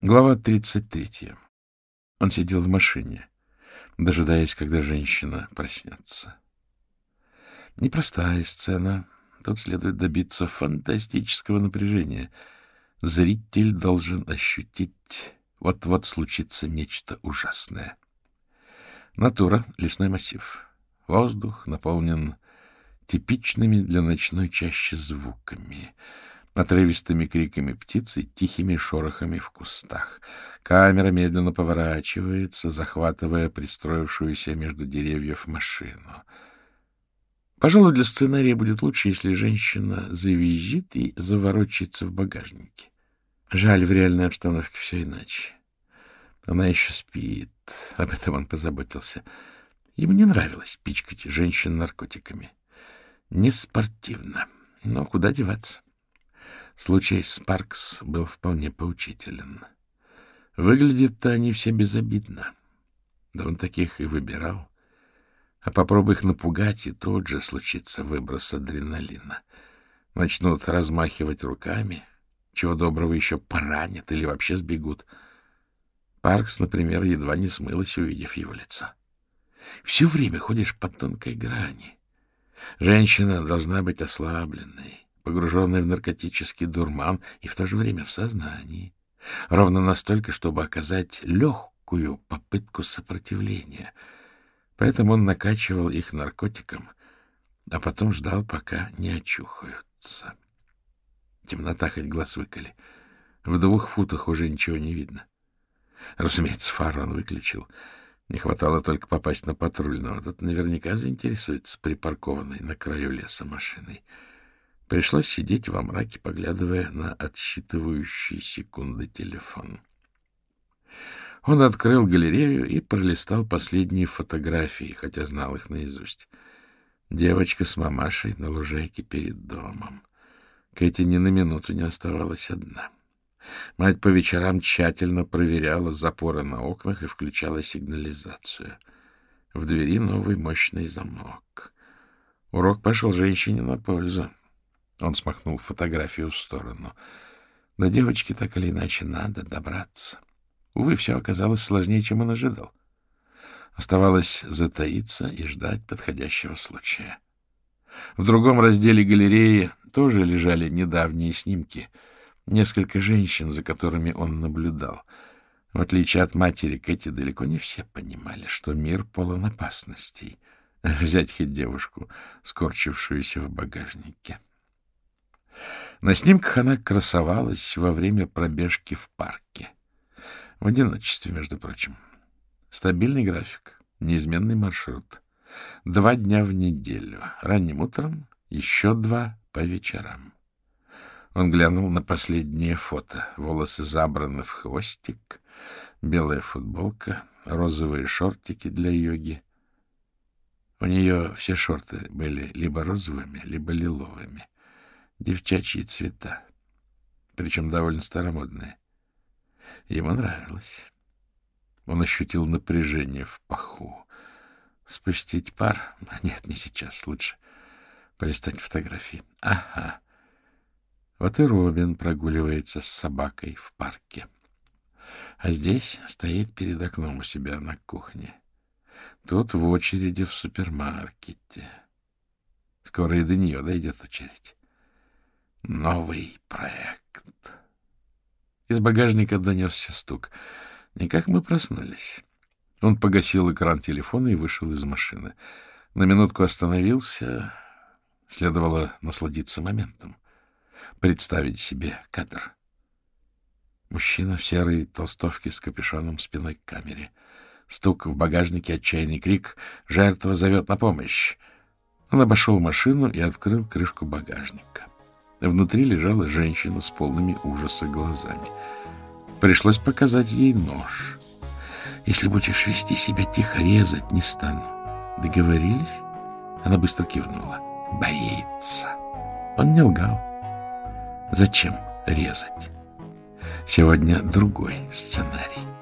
Глава 33. Он сидел в машине, дожидаясь, когда женщина проснется. Непростая сцена. Тут следует добиться фантастического напряжения. Зритель должен ощутить, вот-вот случится нечто ужасное. Натура — лесной массив. Воздух наполнен типичными для ночной чащи звуками — отрывистыми криками птиц и тихими шорохами в кустах. Камера медленно поворачивается, захватывая пристроившуюся между деревьев машину. Пожалуй, для сценария будет лучше, если женщина завизжит и заворочится в багажнике. Жаль, в реальной обстановке все иначе. Она еще спит. Об этом он позаботился. Ему не нравилось пичкать женщин наркотиками. Не спортивно. Но куда деваться? Случай с Паркс был вполне поучителен. Выглядят-то они все безобидно. Да он таких и выбирал. А попробуй их напугать, и тут же случится выброс адреналина. Начнут размахивать руками, чего доброго еще поранят или вообще сбегут. Паркс, например, едва не смылась, увидев его лицо. Все время ходишь по тонкой грани. Женщина должна быть ослабленной, погруженный в наркотический дурман и в то же время в сознании. Ровно настолько, чтобы оказать легкую попытку сопротивления. Поэтому он накачивал их наркотиком, а потом ждал, пока не очухаются. Темнота хоть глаз выколи. В двух футах уже ничего не видно. Разумеется, фару он выключил. Не хватало только попасть на патрульного. Тот наверняка заинтересуется припаркованной на краю леса машиной. Пришлось сидеть во мраке, поглядывая на отсчитывающие секунды телефон. Он открыл галерею и пролистал последние фотографии, хотя знал их наизусть. Девочка с мамашей на лужайке перед домом. Кэти ни на минуту не оставалась одна. Мать по вечерам тщательно проверяла запоры на окнах и включала сигнализацию. В двери новый мощный замок. Урок пошел женщине на пользу. Он смахнул фотографию в сторону. До девочки так или иначе надо добраться. Увы, все оказалось сложнее, чем он ожидал. Оставалось затаиться и ждать подходящего случая. В другом разделе галереи тоже лежали недавние снимки. Несколько женщин, за которыми он наблюдал. В отличие от матери Кэти, далеко не все понимали, что мир полон опасностей. Взять хоть девушку, скорчившуюся в багажнике. На снимках она красовалась во время пробежки в парке. В одиночестве, между прочим. Стабильный график, неизменный маршрут. Два дня в неделю. Ранним утром, еще два по вечерам. Он глянул на последнее фото. Волосы забраны в хвостик, белая футболка, розовые шортики для йоги. У нее все шорты были либо розовыми, либо лиловыми девчачьи цвета, причем довольно старомодные. Ему нравилось. Он ощутил напряжение в паху. Спустить пар? Нет, не сейчас. Лучше полистать фотографии. Ага. Вот и Робин прогуливается с собакой в парке. А здесь стоит перед окном у себя на кухне. Тут в очереди в супермаркете. Скоро и до нее дойдет очередь. Новый проект. Из багажника донесся стук. Никак мы проснулись. Он погасил экран телефона и вышел из машины. На минутку остановился. Следовало насладиться моментом. Представить себе кадр. Мужчина в серой толстовке с капюшоном спиной к камере. Стук в багажнике, отчаянный крик. Жертва зовет на помощь. Он обошел машину и открыл крышку багажника. Внутри лежала женщина с полными ужаса глазами. Пришлось показать ей нож. «Если будешь вести себя тихо, резать не стану». «Договорились?» Она быстро кивнула. «Боится». Он не лгал. «Зачем резать?» Сегодня другой сценарий.